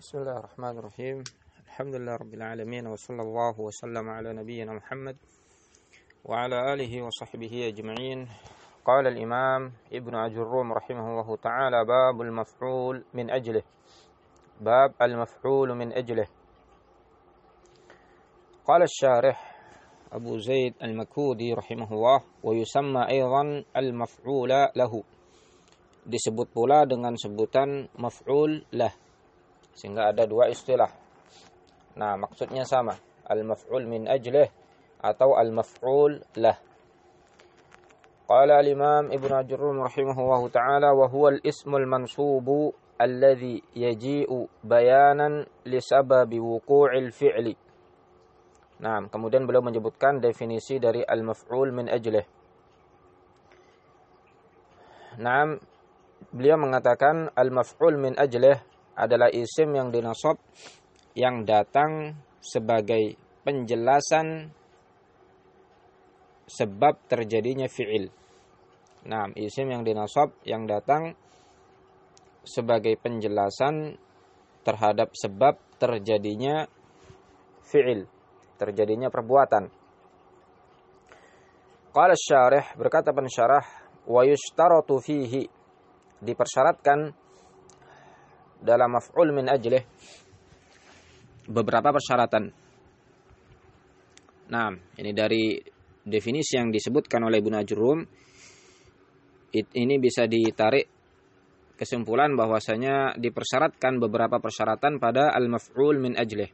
بسم الله الرحمن الرحيم الحمد لله رب العالمين وصلى الله وسلم على نبينا محمد وعلى آله وصحبه أجمعين قال الإمام ابن أجروم رحمه الله تعالى باب المفعول من أجله باب المفعول من أجله قال الشارح أبو زيد المكودي رحمه الله ويسمى أيضا المفعول له disebut pula dengan sebutan maf'ul lah. Sehingga ada dua istilah. Nah maksudnya sama. Al-maf'ul min ajlih atau al-maf'ul lah. Qala al-imam ibnu ajurrum rahimahullahu taala wa huwa al-ismu al-mansubu alladhi yaji'u bayanan li sababi wuqu'il fi'li. Nah kemudian beliau menyebutkan definisi dari al-maf'ul min ajlih. Nah, beliau mengatakan al-maf'ul min ajlih adalah isim yang dinasab yang datang sebagai penjelasan sebab terjadinya fi'il. Nah, isim yang dinasab yang datang sebagai penjelasan terhadap sebab terjadinya fi'il, terjadinya perbuatan. Qala syarih berkata pensyarah wa yushtaratu fihi dipersyaratkan dalam maf'ul min ajlih beberapa persyaratan. Nah, ini dari definisi yang disebutkan oleh Ibnu Ajrum ini bisa ditarik kesimpulan bahwasanya dipersyaratkan beberapa persyaratan pada al-maf'ul min ajlih.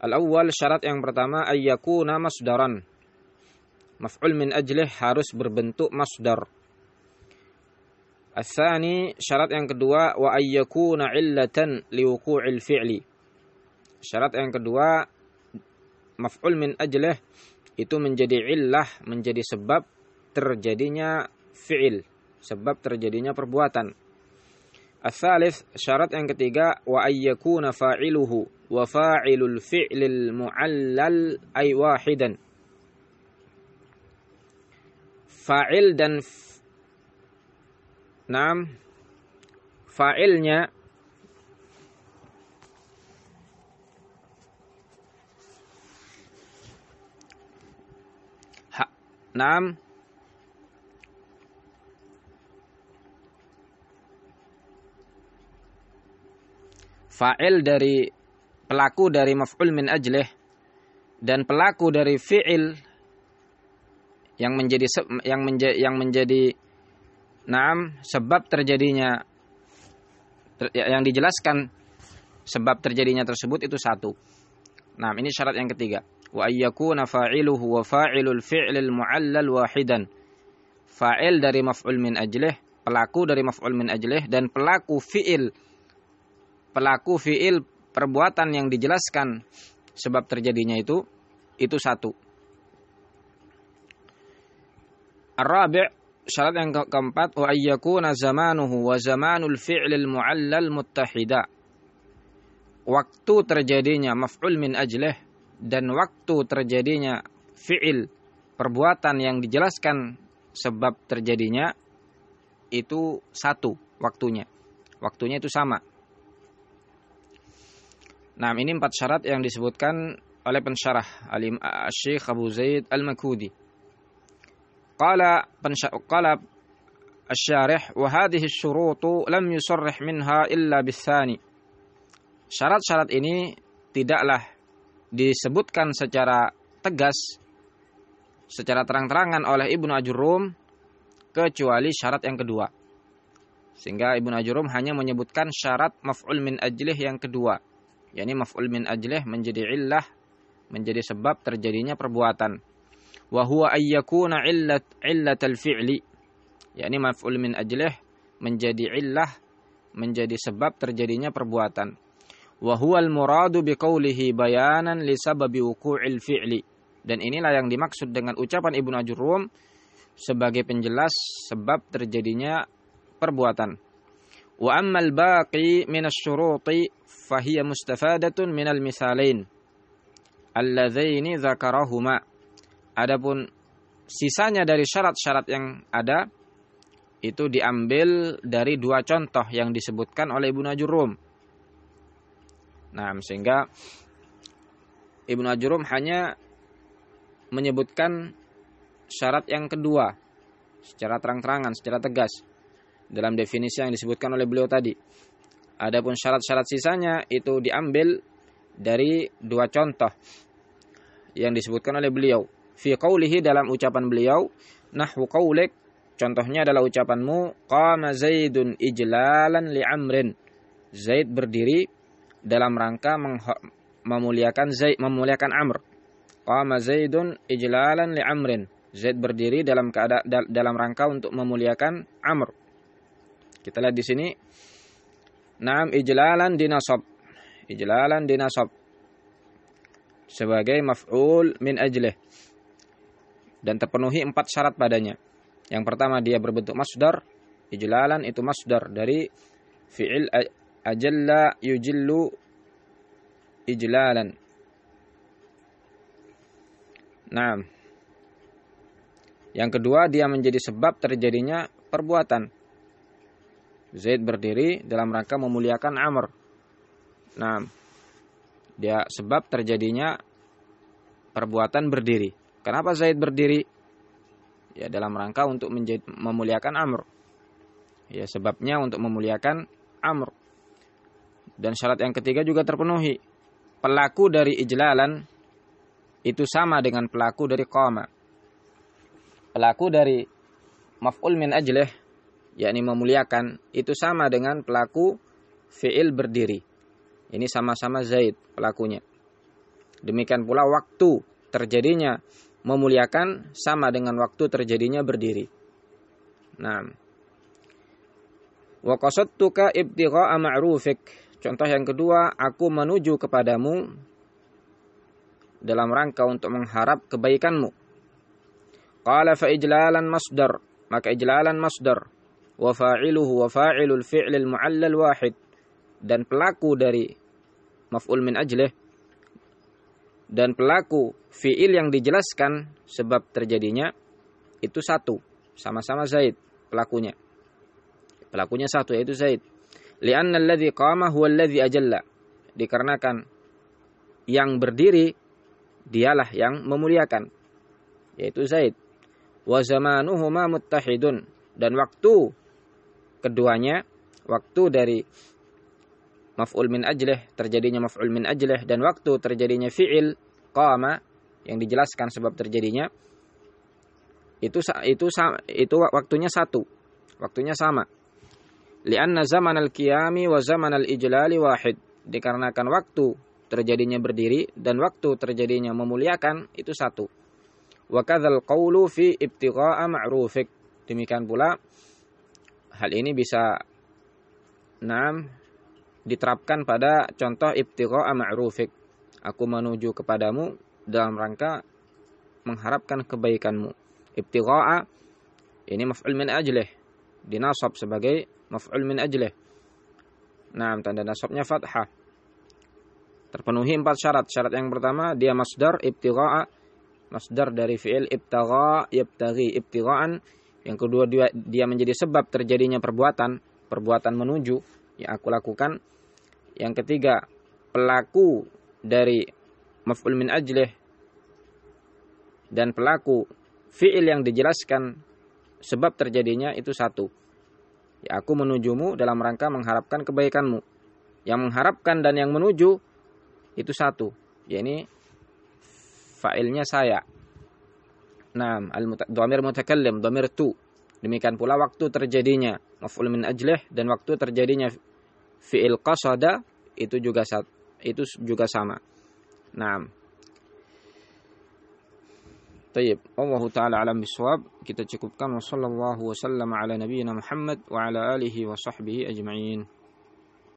Al-awwal syarat yang pertama ayyakuna masdaran. Maf'ul min ajlih harus berbentuk masdar. Asani syarat yang kedua wa ayyakuna illatan liwuqu'il fi'li. Syarat yang kedua maf'ul min ajlih itu menjadi illah, menjadi sebab terjadinya fi'il, sebab terjadinya perbuatan. Asalif syarat yang ketiga wa ayyakuna fa'iluhu wa fa'ilul fi'lil mu'allal ay wahidan. Fa'il dan Naam. Fa'ilnya. Ha, Naam. Fa'il dari pelaku dari maf'ul min ajlih dan pelaku dari fi'il yang menjadi yang menjadi yang menjadi Naam, sebab terjadinya yang dijelaskan sebab terjadinya tersebut itu satu. Nah, ini syarat yang ketiga. Wa ayyakuna fa'iluhu wa fa'ilul fi'lil mu'allal wahidan. Fa'il dari maf'ul min ajlih, pelaku dari maf'ul min ajlih dan pelaku fi'il pelaku fi'il perbuatan yang dijelaskan sebab terjadinya itu itu satu. Ar-rabi' syarat yang ke keempat wa ayyakuna zamanuhu wa zamanul fi'lil mu'allal muttahida. Waktu terjadinya maf'ul min ajlih dan waktu terjadinya fi'il perbuatan yang dijelaskan sebab terjadinya itu satu waktunya. Waktunya itu sama. Nah, ini empat syarat yang disebutkan oleh pensyarah Alim Syekh Abu Zaid Al-Makudi. Qala qala الشارح وهذه الشروط لم يصرح منها إلا بالثاني Syarat-syarat ini tidaklah disebutkan secara tegas secara terang-terangan oleh Ibnu Ajurum kecuali syarat yang kedua. Sehingga Ibnu Ajurum hanya menyebutkan syarat maf'ul min ajlih yang kedua. yakni maf'ul min ajlih menjadi illah menjadi sebab terjadinya perbuatan wa huwa ayyakuna illat illatal fi'li yakni maf'ul min ajlih menjadi illah menjadi sebab terjadinya perbuatan. Wa al muradu biqaulihi bayanan li sababi wuqu'il fi'li. Dan inilah yang dimaksud dengan ucapan Ibnu Ajurrum sebagai penjelas sebab terjadinya perbuatan. Wa ammal baqi min asy-syuruti fahiya mustafadatun min al-misalain alladzaini dzakarahuma Adapun sisanya dari syarat-syarat yang ada itu diambil dari dua contoh yang disebutkan oleh Ibnu Ajurum. Nah, sehingga Ibnu Ajurum hanya menyebutkan syarat yang kedua secara terang-terangan, secara tegas dalam definisi yang disebutkan oleh beliau tadi. Adapun syarat-syarat sisanya itu diambil dari dua contoh yang disebutkan oleh beliau. Fi qawlihi dalam ucapan beliau, nahwu qawlik, contohnya adalah ucapanmu, qama Zaidun ijlalan li Amrin. Zaid berdiri dalam rangka memuliakan Zaid, memuliakan Amr. Qama Zaidun ijlalan li Amrin. Zaid berdiri dalam keadaan dalam rangka untuk memuliakan Amr. Kita lihat di sini. Naam ijlalan dinasab. Ijlalan dinasab. Sebagai maf'ul min ajlih. Dan terpenuhi empat syarat padanya. Yang pertama dia berbentuk masdar. Ijlalan itu masdar dari fi'il ajalla yujillu ijlalan. Nah, yang kedua dia menjadi sebab terjadinya perbuatan. Zaid berdiri dalam rangka memuliakan Amr. Nah, dia sebab terjadinya perbuatan berdiri. Kenapa Zaid berdiri? Ya dalam rangka untuk menjadi, memuliakan Amr. Ya sebabnya untuk memuliakan Amr. Dan syarat yang ketiga juga terpenuhi. Pelaku dari ijlalan itu sama dengan pelaku dari qama. Pelaku dari maf'ul min ajlih yakni memuliakan itu sama dengan pelaku fi'il berdiri. Ini sama-sama Zaid pelakunya. Demikian pula waktu terjadinya memuliakan sama dengan waktu terjadinya berdiri. Nah, wa qasadtuka ibtigha'a Contoh yang kedua, aku menuju kepadamu dalam rangka untuk mengharap kebaikanmu. Qala fa ijlalan masdar, maka ijlalan masdar. Wa fa'iluhu wa fa'ilul fi'lil mu'allal wahid. Dan pelaku dari maf'ul min ajlih dan pelaku fi'il yang dijelaskan sebab terjadinya itu satu, sama-sama Zaid pelakunya. Pelakunya satu yaitu Zaid. Lianna alladhi qama huwa alladhi ajalla. Dikarenakan yang berdiri dialah yang memuliakan yaitu Zaid. Wa zamanuhuma muttahidun dan waktu keduanya waktu dari maf'ul min ajlih terjadinya maf'ul min ajlih dan waktu terjadinya fi'il qama yang dijelaskan sebab terjadinya itu itu itu waktunya satu waktunya sama Lianna zaman al-qiyami wa zaman al-ijlali wahid. Dikarenakan waktu terjadinya berdiri dan waktu terjadinya memuliakan itu satu. Wa kadzal qawlu fi ibtigha'a ma'rufik. Demikian pula hal ini bisa enam diterapkan pada contoh ibtigha'a ma'rufik. Aku menuju kepadamu dalam rangka mengharapkan kebaikanmu. Ibtigha'a ini maf'ul min ajlih dinasab sebagai maf'ul min ajlih. Nah, tanda nasabnya fathah. Terpenuhi empat syarat. Syarat yang pertama dia masdar ibtigha'a masdar dari fi'il ibtagha yabtaghi ibtigha'an. Yang kedua dia menjadi sebab terjadinya perbuatan, perbuatan menuju yang aku lakukan. Yang ketiga, pelaku dari maf'ul min ajlih dan pelaku fi'il yang dijelaskan sebab terjadinya itu satu Ya, aku menujumu dalam rangka mengharapkan kebaikanmu. Yang mengharapkan dan yang menuju itu satu, yakni fa'ilnya saya. Nah, al-dhamir mutakallim, dhamir tu. Demikian pula waktu terjadinya maf'ul min ajlih dan waktu terjadinya fi'il qasada itu juga itu juga sama. Naam. Tayyib, Allah taala alam bisawab. Kita cukupkan wa sallallahu wa sallam ala nabiyyina Muhammad wa ala alihi wa sahbihi ajma'in.